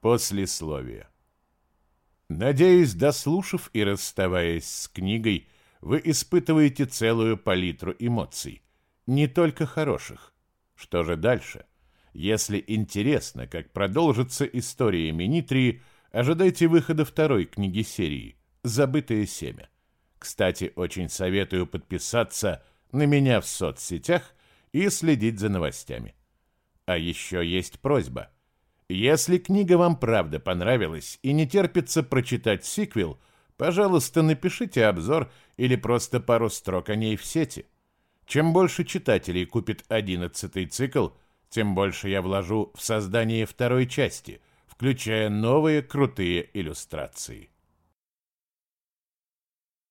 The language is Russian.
Послесловие. Надеюсь, дослушав и расставаясь с книгой, вы испытываете целую палитру эмоций, не только хороших. Что же дальше? Если интересно, как продолжится история Минитрии, ожидайте выхода второй книги серии «Забытое семя». Кстати, очень советую подписаться на меня в соцсетях и следить за новостями. А еще есть просьба. Если книга вам правда понравилась и не терпится прочитать сиквел, пожалуйста, напишите обзор или просто пару строк о ней в сети. Чем больше читателей купит одиннадцатый цикл, тем больше я вложу в создание второй части, включая новые крутые иллюстрации.